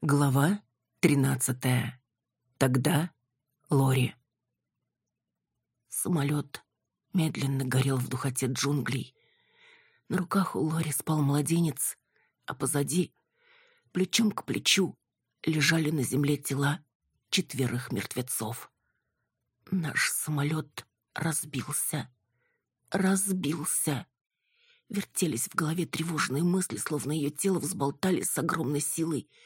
Глава тринадцатая. Тогда Лори. Самолет медленно горел в духоте джунглей. На руках у Лори спал младенец, а позади, плечом к плечу, лежали на земле тела четверых мертвецов. Наш самолет разбился. Разбился. Вертелись в голове тревожные мысли, словно ее тело взболтали с огромной силой —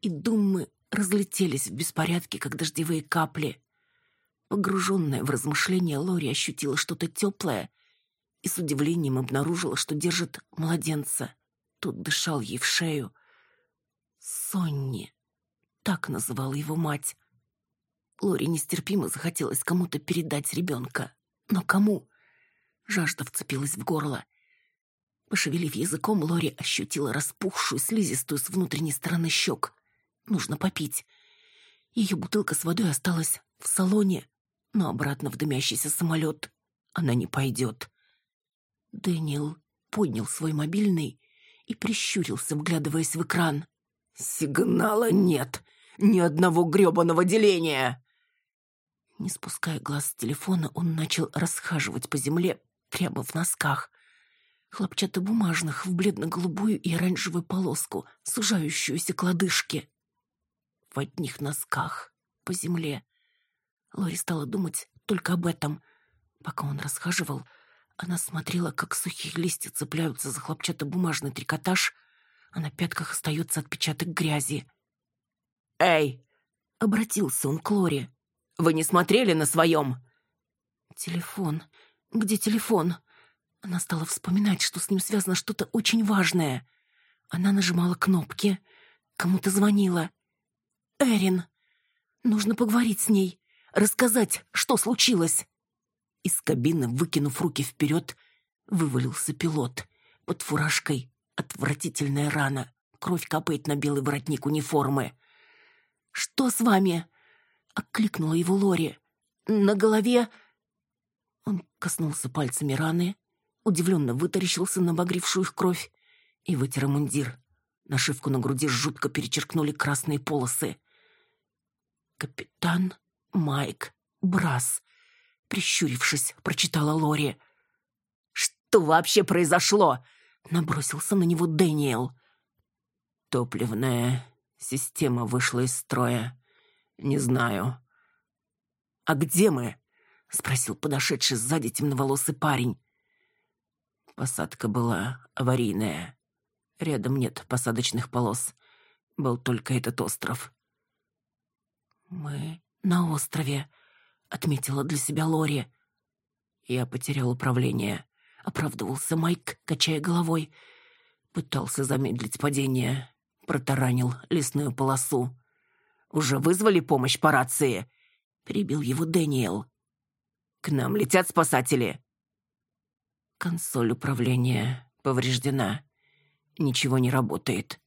и думы разлетелись в беспорядке, как дождевые капли. Погруженная в размышления, Лори ощутила что-то теплое и с удивлением обнаружила, что держит младенца. Тут дышал ей в шею. Сонни. Так называла его мать. Лори нестерпимо захотелось кому-то передать ребенка. Но кому? Жажда вцепилась в горло. Пошевелив языком, Лори ощутила распухшую слизистую с внутренней стороны щек. Нужно попить. Ее бутылка с водой осталась в салоне, но обратно в дымящийся самолет она не пойдет. Дэниел поднял свой мобильный и прищурился, вглядываясь в экран. «Сигнала нет! Ни одного грёбаного деления!» Не спуская глаз с телефона, он начал расхаживать по земле прямо в носках. Хлопчатобумажных в бледно-голубую и оранжевую полоску, сужающуюся к лодыжке в одних носках, по земле. Лори стала думать только об этом. Пока он расхаживал, она смотрела, как сухие листья цепляются за хлопчатобумажный трикотаж, а на пятках остается отпечаток грязи. «Эй!» — обратился он к Лори. «Вы не смотрели на своем?» «Телефон. Где телефон?» Она стала вспоминать, что с ним связано что-то очень важное. Она нажимала кнопки, кому-то звонила. «Эрин! Нужно поговорить с ней, рассказать, что случилось!» Из кабины, выкинув руки вперед, вывалился пилот. Под фуражкой отвратительная рана. Кровь капает на белый воротник униформы. «Что с вами?» — окликнула его Лори. «На голове...» Он коснулся пальцами раны, удивленно вытаращился на обогревшую их кровь и вытер мундир. Нашивку на груди жутко перечеркнули красные полосы. «Капитан Майк Брас», — прищурившись, прочитала Лори. «Что вообще произошло?» — набросился на него Дэниел. «Топливная система вышла из строя. Не знаю». «А где мы?» — спросил подошедший сзади темноволосый парень. Посадка была аварийная. Рядом нет посадочных полос. Был только этот остров. «Мы на острове», — отметила для себя Лори. Я потерял управление. Оправдывался Майк, качая головой. Пытался замедлить падение. Протаранил лесную полосу. «Уже вызвали помощь по рации?» Перебил его Дэниел. «К нам летят спасатели!» Консоль управления повреждена. Ничего не работает.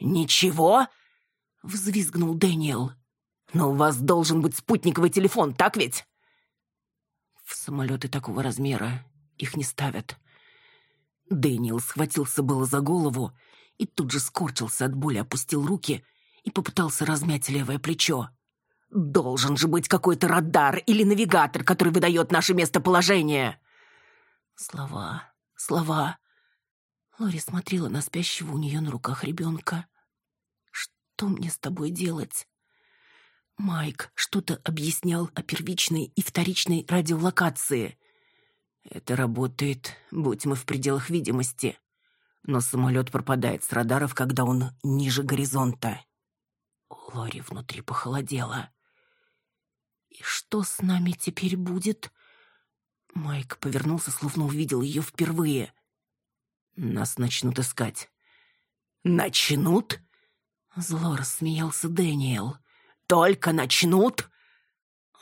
«Ничего?» — взвизгнул Дэниел. Но у вас должен быть спутниковый телефон, так ведь? В самолеты такого размера их не ставят. Дэниел схватился было за голову и тут же скорчился от боли, опустил руки и попытался размять левое плечо. «Должен же быть какой-то радар или навигатор, который выдает наше местоположение!» Слова, слова. Лори смотрела на спящего у нее на руках ребенка. «Что мне с тобой делать?» Майк что-то объяснял о первичной и вторичной радиолокации. Это работает, будь мы в пределах видимости. Но самолет пропадает с радаров, когда он ниже горизонта. Лори внутри похолодело. «И что с нами теперь будет?» Майк повернулся, словно увидел ее впервые. «Нас начнут искать». «Начнут?» Зло рассмеялся Дэниел. Только начнут...»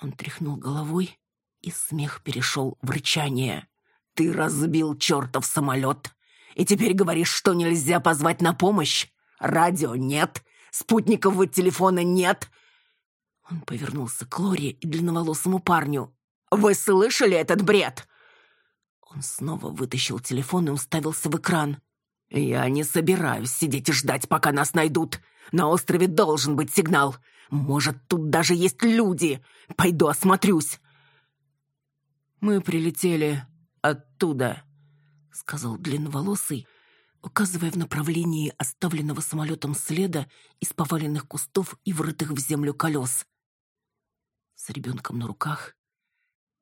Он тряхнул головой, и смех перешел в рычание. «Ты разбил чертов самолет, и теперь говоришь, что нельзя позвать на помощь? Радио нет, спутникового телефона нет». Он повернулся к Лоре и длинноволосому парню. «Вы слышали этот бред?» Он снова вытащил телефон и уставился в экран. «Я не собираюсь сидеть и ждать, пока нас найдут. На острове должен быть сигнал. Может, тут даже есть люди. Пойду осмотрюсь. Мы прилетели оттуда, сказал длинноволосый, указывая в направлении оставленного самолетом следа из поваленных кустов и врытых в землю колес. С ребенком на руках,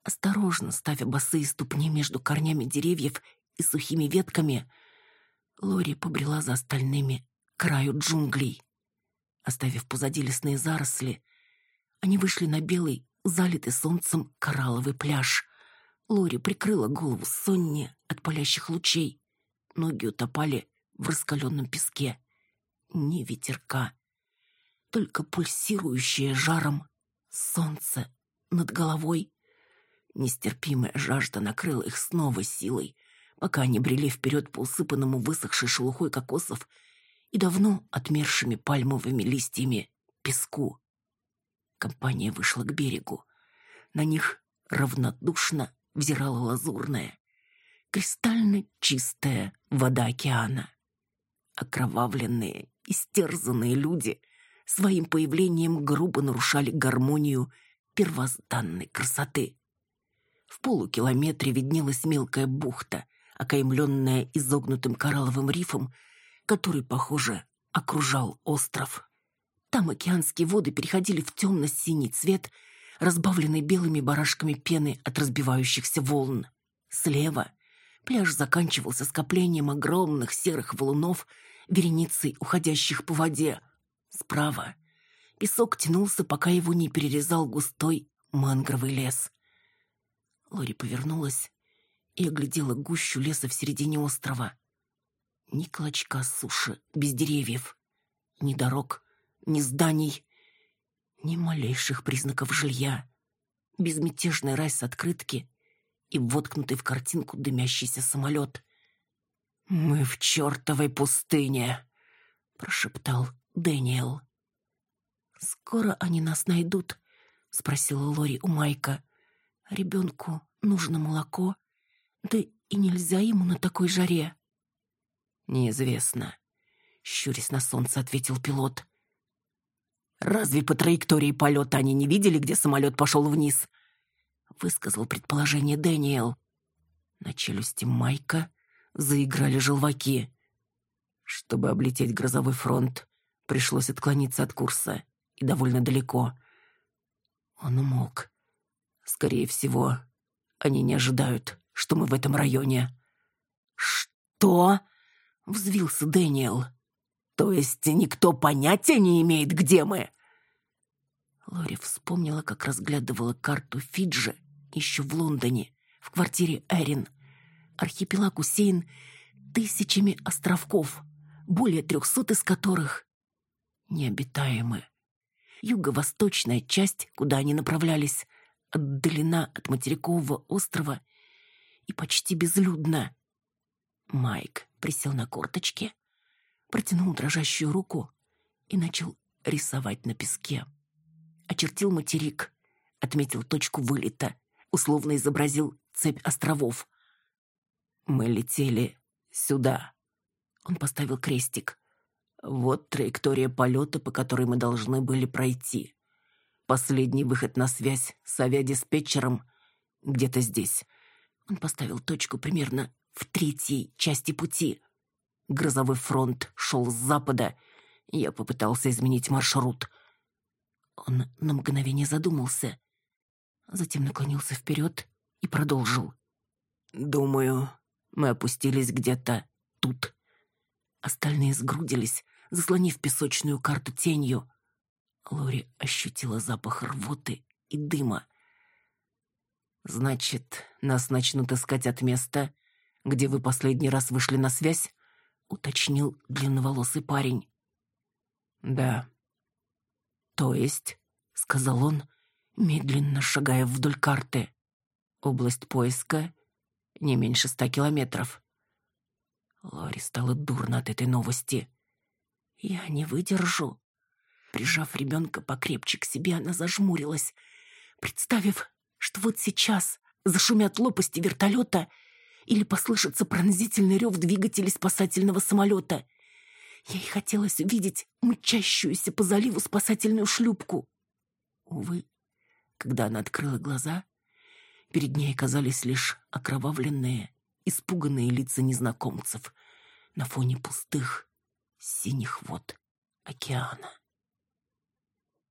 осторожно ставя босые ступни между корнями деревьев и сухими ветками, Лори побрела за остальными к краю джунглей. Оставив позади лесные заросли, они вышли на белый, залитый солнцем коралловый пляж. Лори прикрыла голову Сонни от палящих лучей. Ноги утопали в раскаленном песке. Ни ветерка, только пульсирующее жаром солнце над головой. Нестерпимая жажда накрыла их с новой силой, пока они брели вперед по усыпанному высохшей шелухой кокосов и давно отмершими пальмовыми листьями песку. Компания вышла к берегу. На них равнодушно взирала лазурная, кристально чистая вода океана. Окровавленные, истерзанные люди своим появлением грубо нарушали гармонию первозданной красоты. В полукилометре виднелась мелкая бухта, окаймленная изогнутым коралловым рифом, который, похоже, окружал остров. Там океанские воды переходили в темно-синий цвет, разбавленный белыми барашками пены от разбивающихся волн. Слева пляж заканчивался скоплением огромных серых валунов, вереницей уходящих по воде. Справа песок тянулся, пока его не перерезал густой мангровый лес. Лори повернулась и оглядела гущу леса в середине острова. Ни клочка суши без деревьев, ни дорог, ни зданий, ни малейших признаков жилья. Безмятежный рай с открытки и воткнутый в картинку дымящийся самолет. «Мы в чертовой пустыне!» — прошептал Дэниел. «Скоро они нас найдут?» — спросила Лори у Майка. «Ребенку нужно молоко, да и нельзя ему на такой жаре». «Неизвестно», — щурясь на солнце, ответил пилот. «Разве по траектории полета они не видели, где самолет пошел вниз?» — высказал предположение Дэниел. На челюсти Майка заиграли желваки. Чтобы облететь грозовой фронт, пришлось отклониться от курса, и довольно далеко. Он умолк. Скорее всего, они не ожидают, что мы в этом районе. «Что?» Взвился Дэниел. «То есть никто понятия не имеет, где мы?» Лори вспомнила, как разглядывала карту Фиджи еще в Лондоне, в квартире Эрин. Архипелаг усеян тысячами островков, более трехсот из которых необитаемы. Юго-восточная часть, куда они направлялись, отдалена от материкового острова и почти безлюдна. Майк присел на корточки, протянул дрожащую руку и начал рисовать на песке. Очертил материк, отметил точку вылета, условно изобразил цепь островов. «Мы летели сюда». Он поставил крестик. «Вот траектория полета, по которой мы должны были пройти. Последний выход на связь с авиадиспетчером где-то здесь». Он поставил точку примерно в третьей части пути. Грозовой фронт шел с запада. Я попытался изменить маршрут. Он на мгновение задумался. Затем наклонился вперед и продолжил. «Думаю, мы опустились где-то тут». Остальные сгрудились, заслонив песочную карту тенью. Лори ощутила запах рвоты и дыма. «Значит, нас начнут искать от места, где вы последний раз вышли на связь?» — уточнил длинноволосый парень. «Да». «То есть», — сказал он, медленно шагая вдоль карты, «область поиска не меньше ста километров». Лори стало дурно от этой новости. «Я не выдержу». Прижав ребенка покрепче к себе, она зажмурилась, представив, что вот сейчас зашумят лопасти вертолета — или послышится пронзительный рев двигателей спасательного самолета. Ей хотелось увидеть мчащуюся по заливу спасательную шлюпку. Увы, когда она открыла глаза, перед ней оказались лишь окровавленные, испуганные лица незнакомцев на фоне пустых синих вод океана.